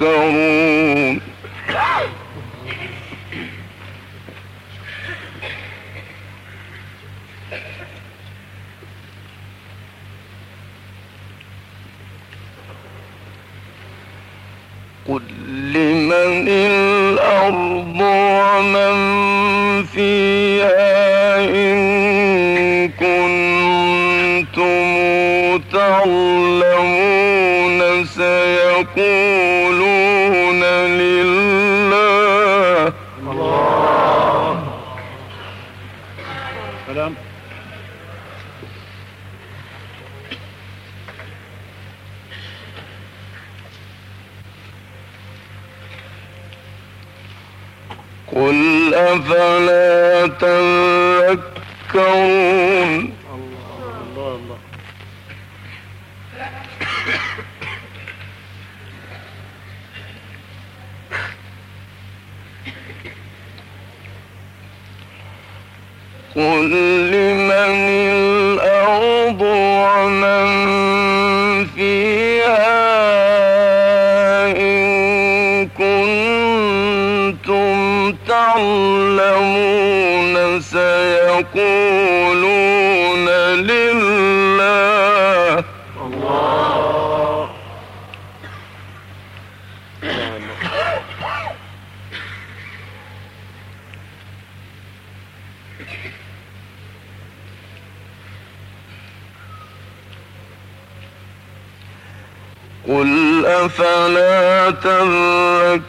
تذكرون تعلمون سيقولون لله. الله قل أفلا تذكرون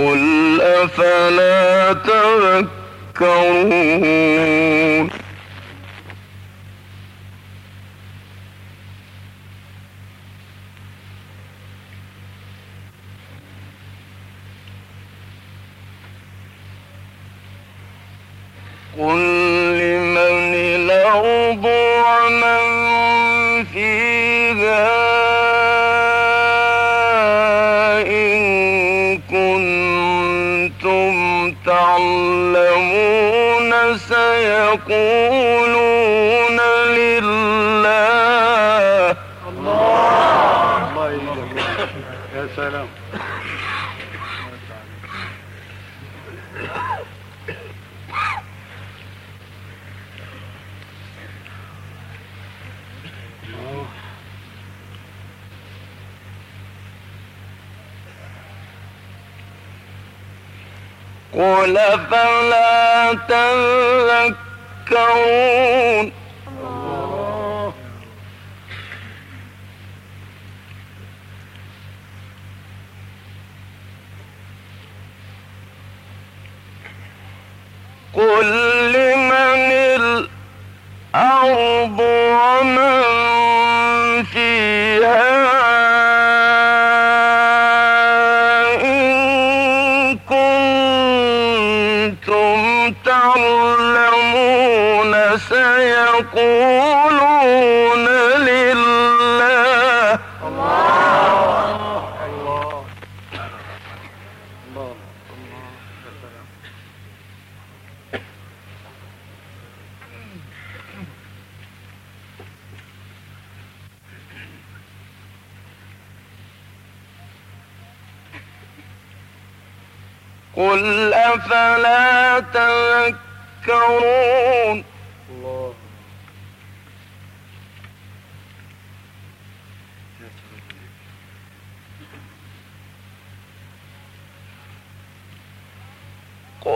قل أفلا تذكرون سيقولون لله. الله الله يا سلام. قل فلا تذكرون سيقولون لله. الله الله الله قل أفلا تذكرون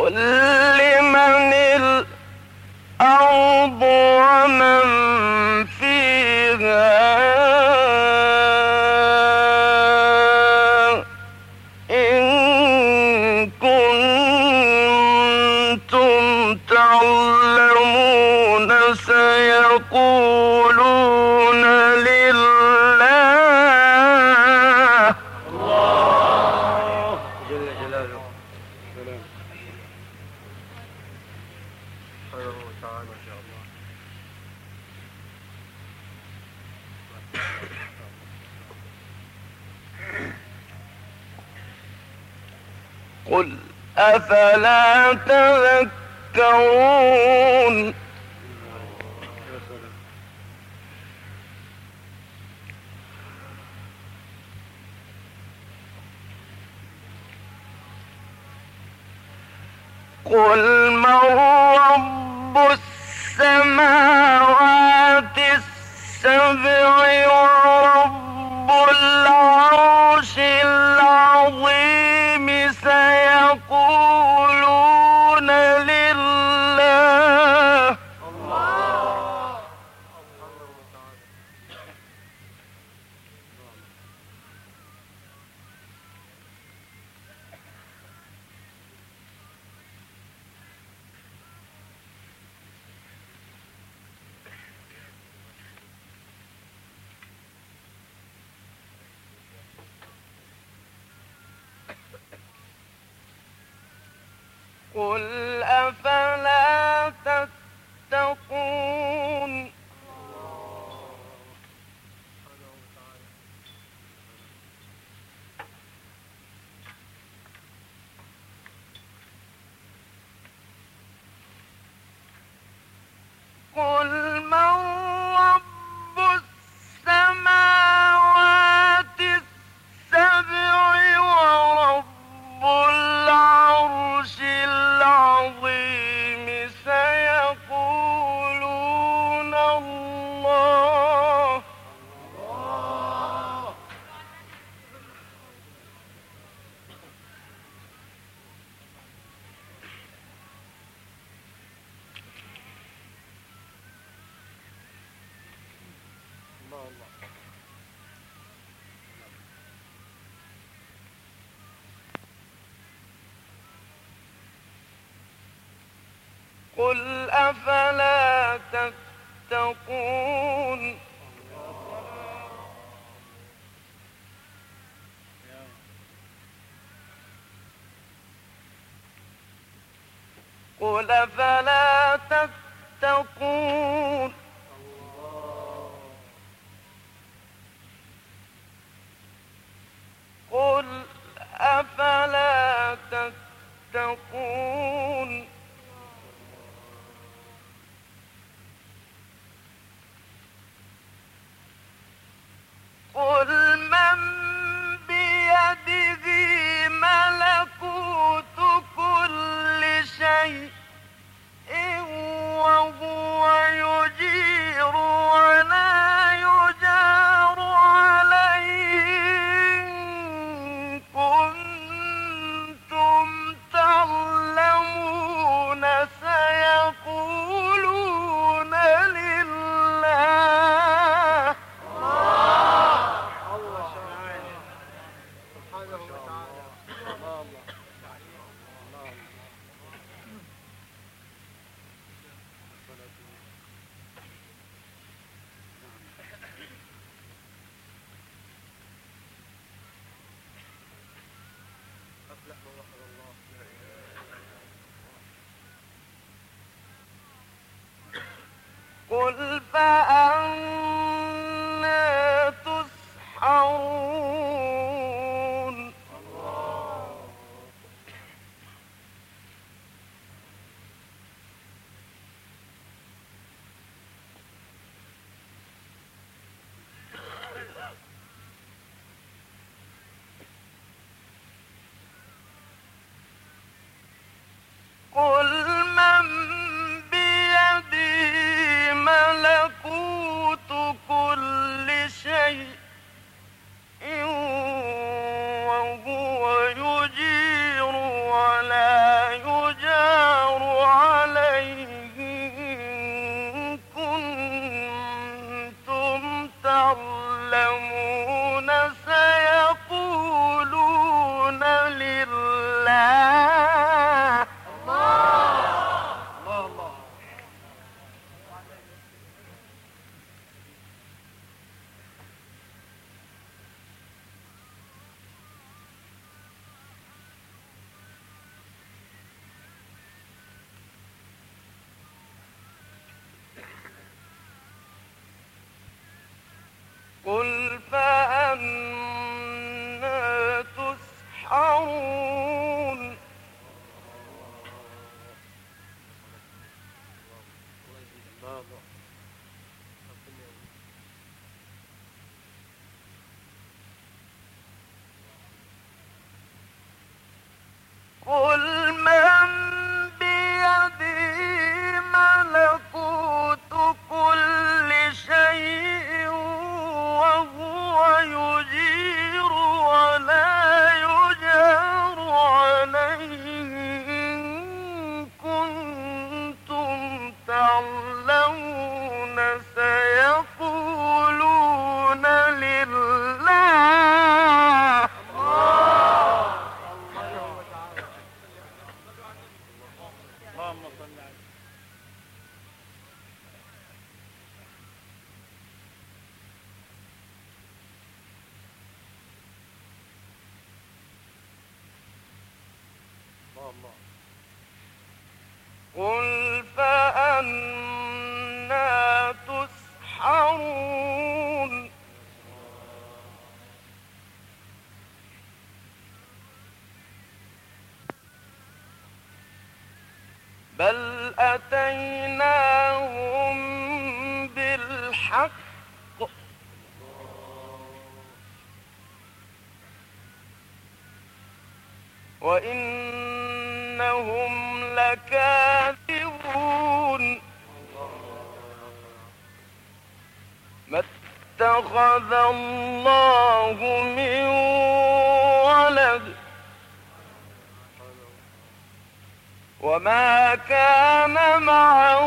我 تذكرون. قل من رب السماوات السبع قل قل أفلا تتقون كل أتينا وما كان معه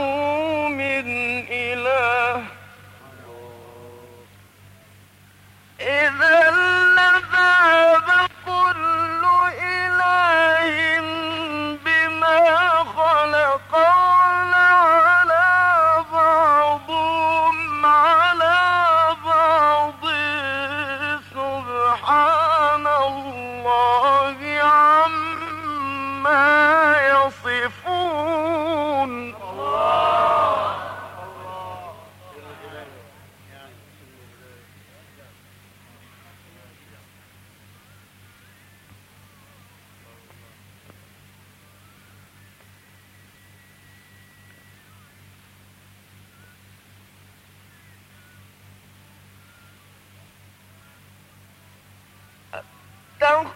من إله إذا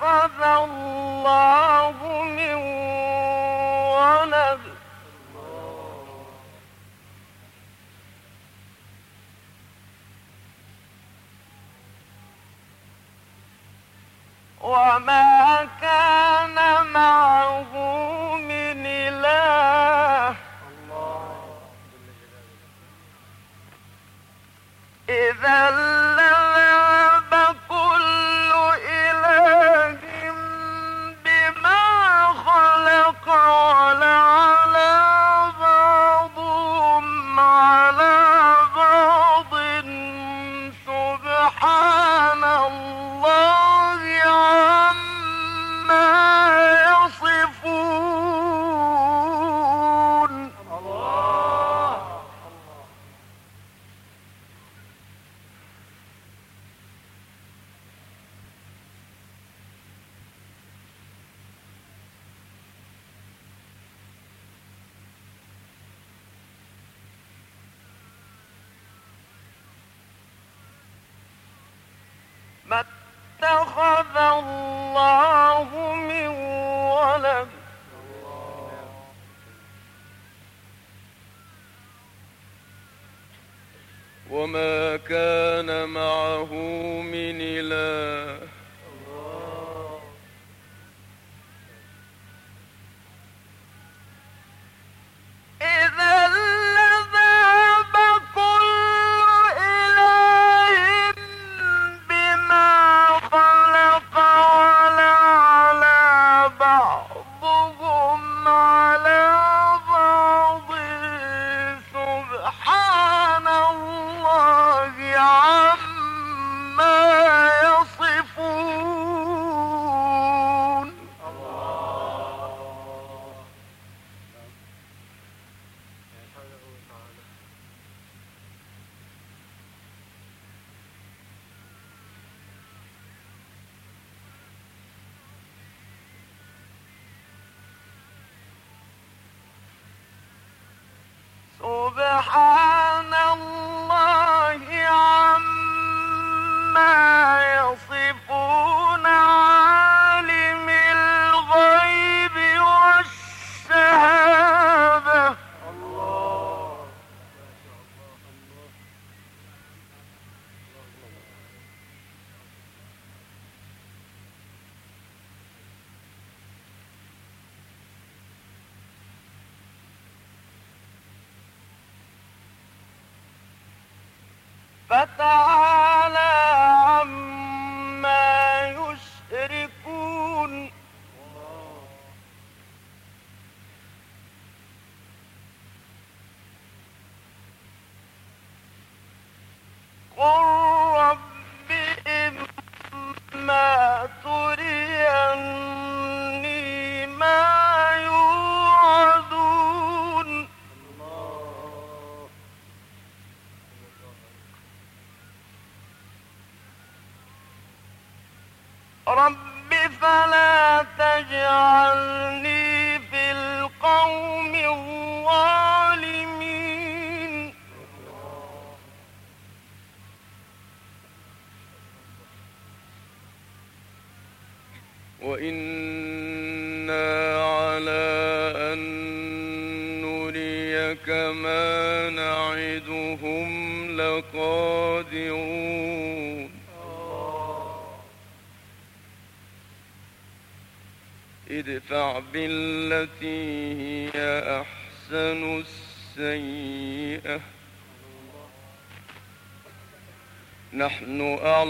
اتخذ الله من ولد. وما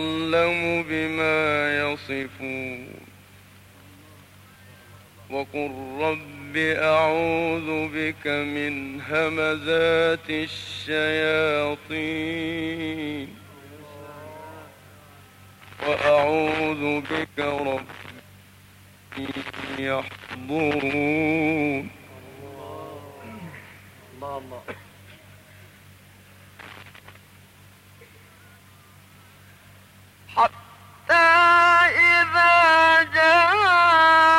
أعلم بما يصفون. وقل رب أعوذ بك من همزات الشياطين. وأعوذ بك رب يحضرون. الله الله. إذا جاء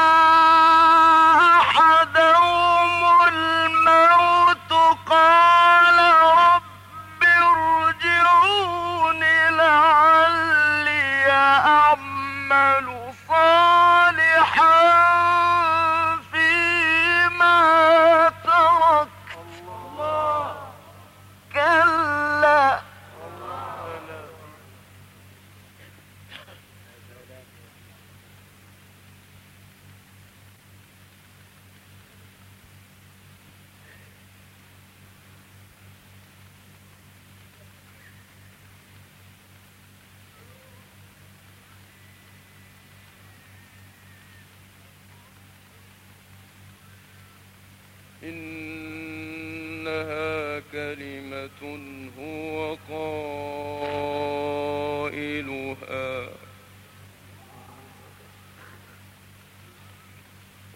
إنها كلمة هو قائلها.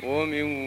ومن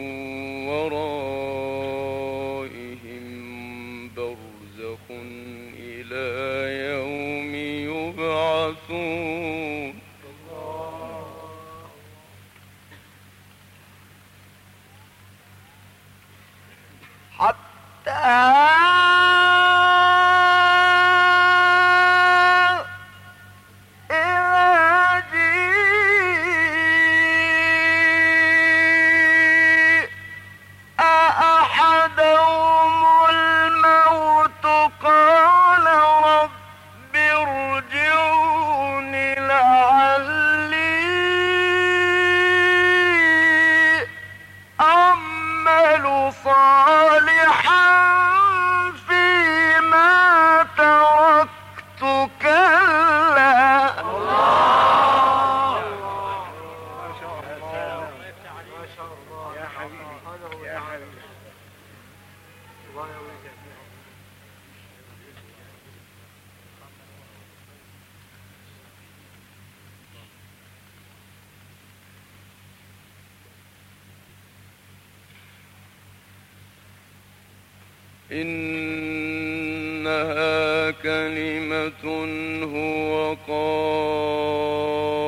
إنها كلمة هو قال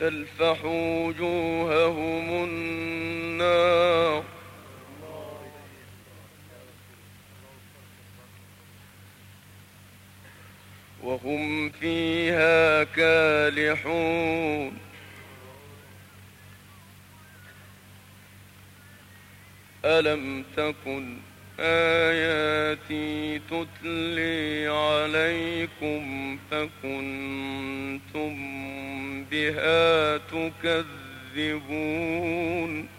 تلفح وجوههم النار. وهم فيها كالحون. ألم تكن آياتي تتلي عليكم فكنتم بها تكذبون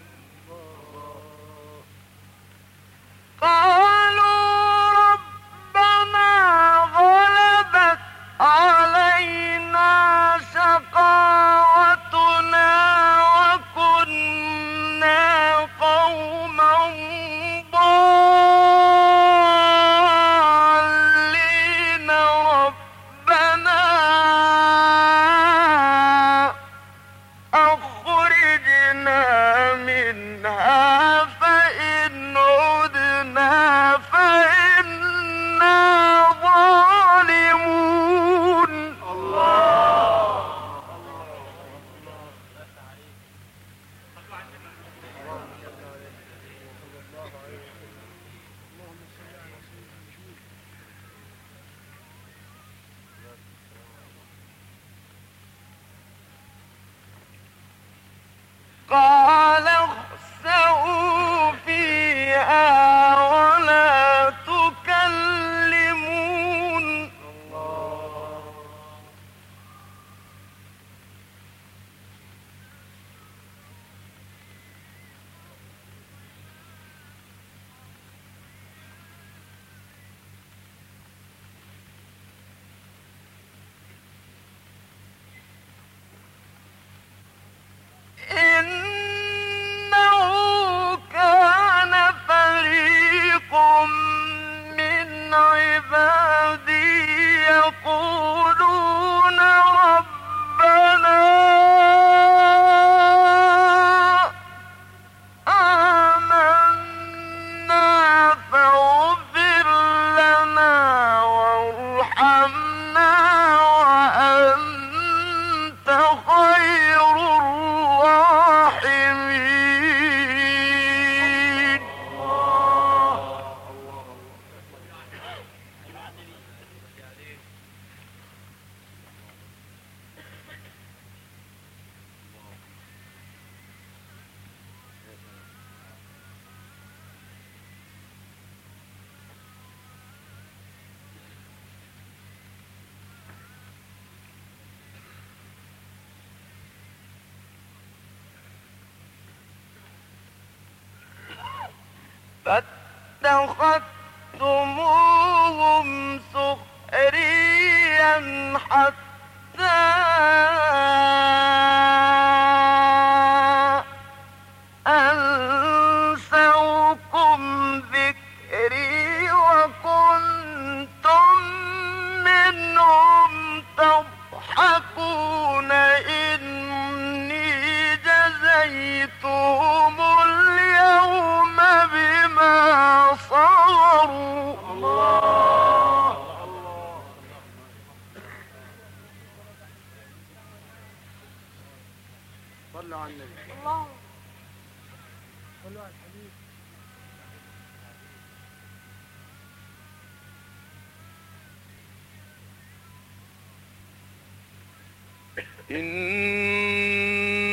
اتخذتموهم سخريا حتى صلوا على النبي. الله. صلوا على الحبيب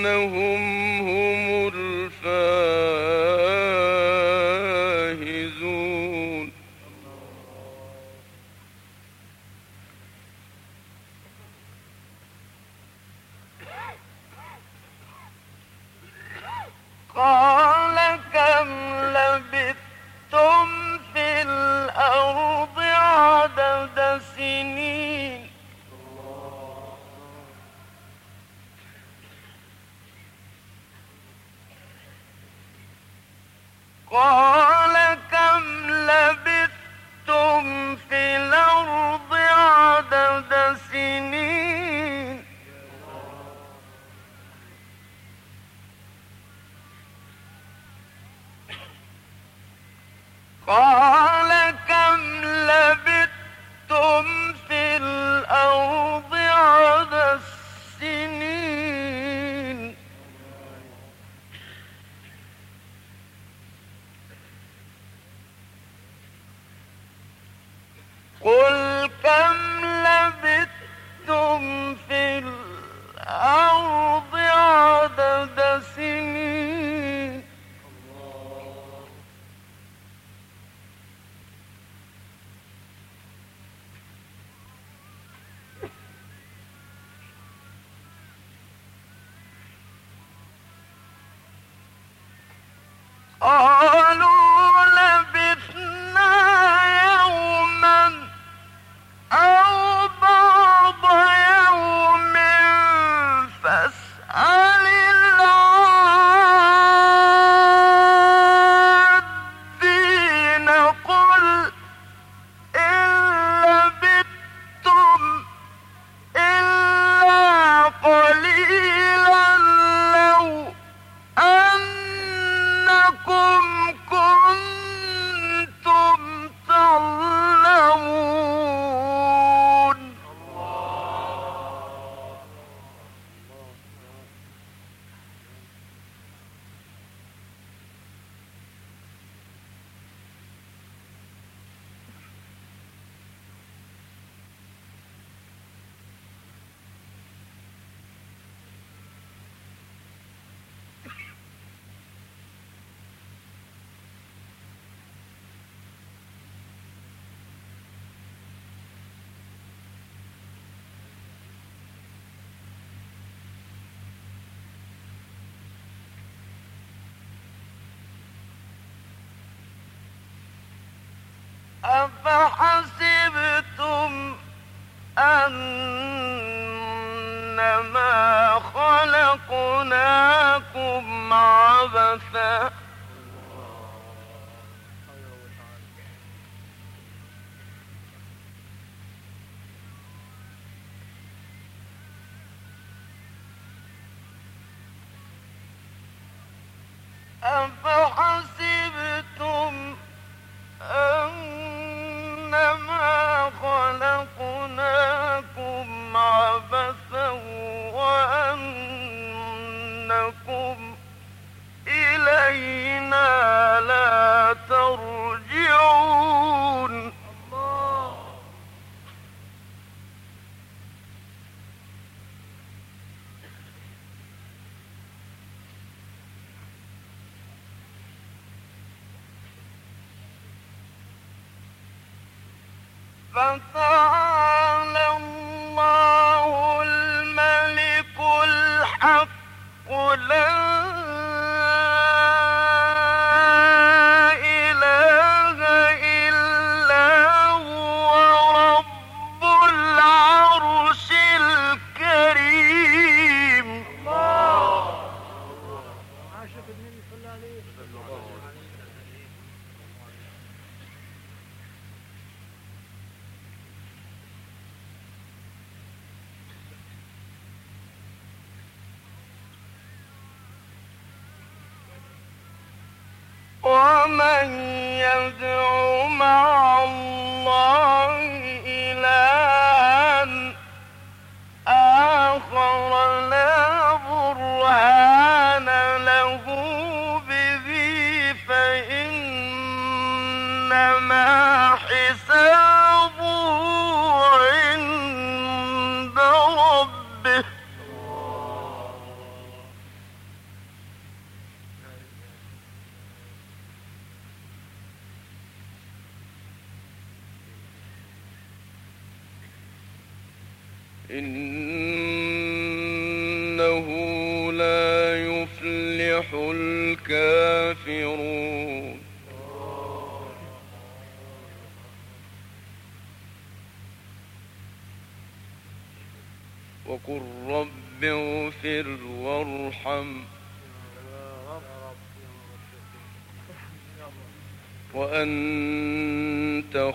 إنه أفحسبتم أنما خلقناكم عبثا؟ فإنما حسابه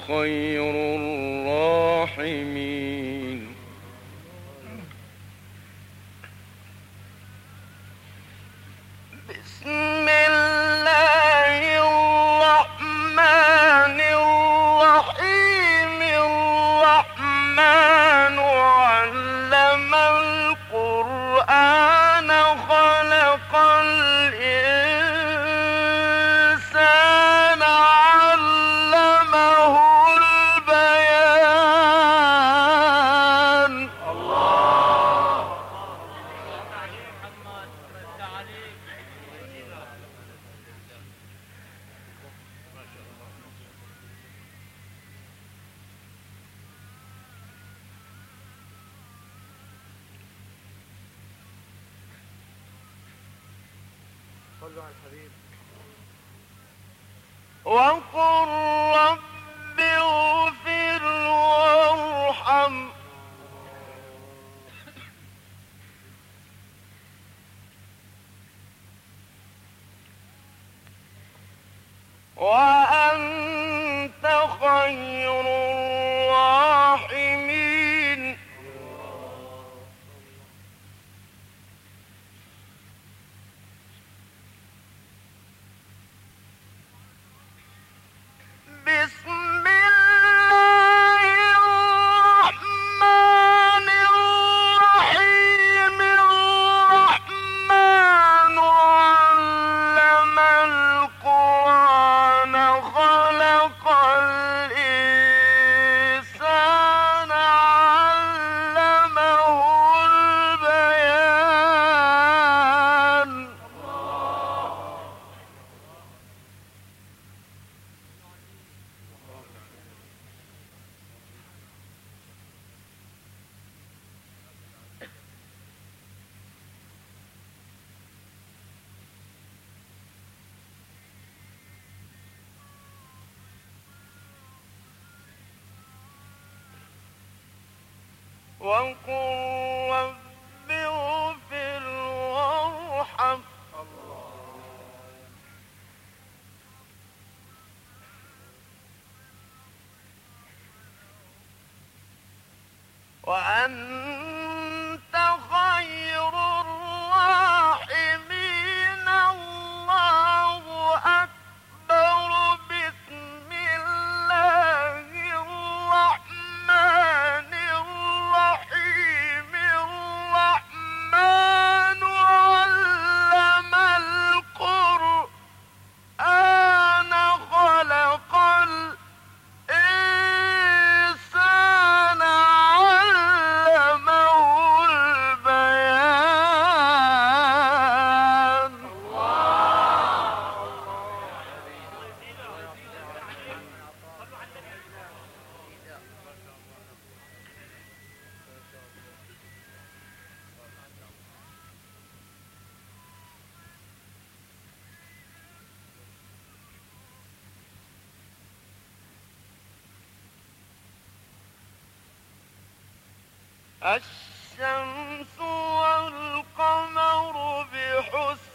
خير وقل الشمس والقمر بحسبان.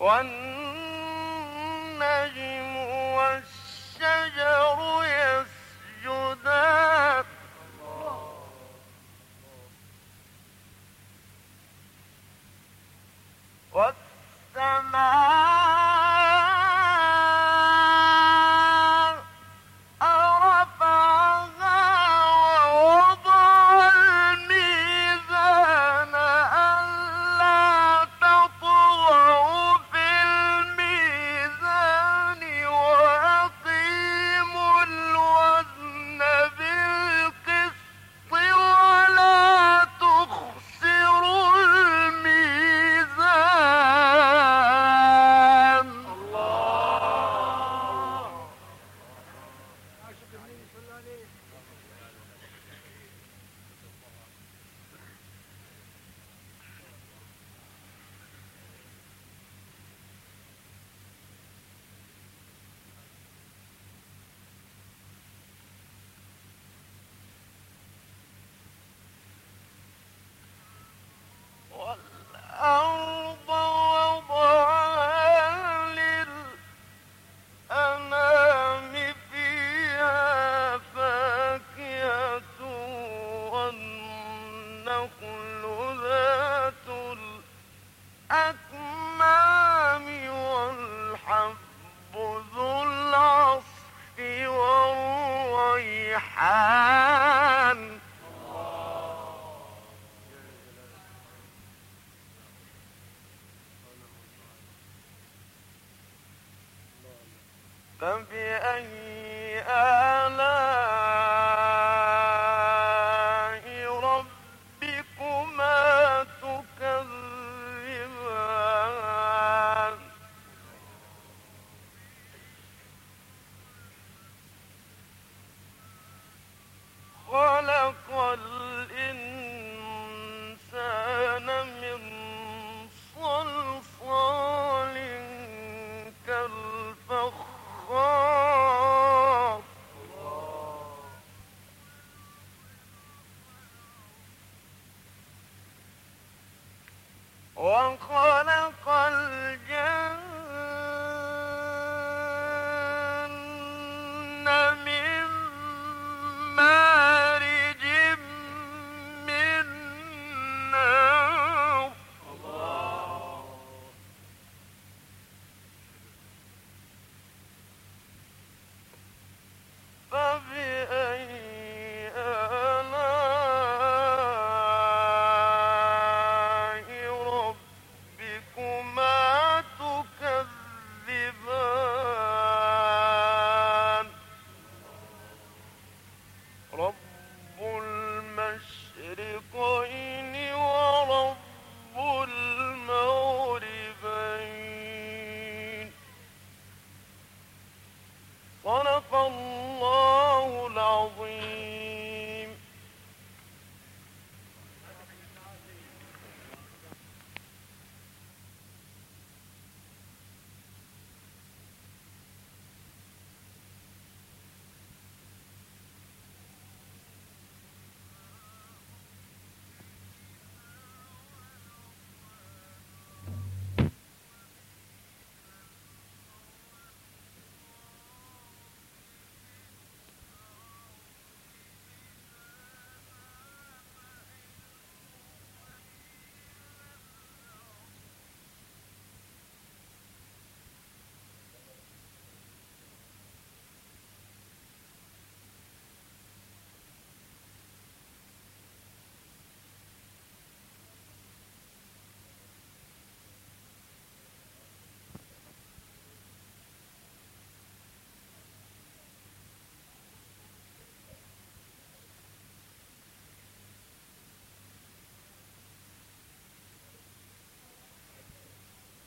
والنجم تنفي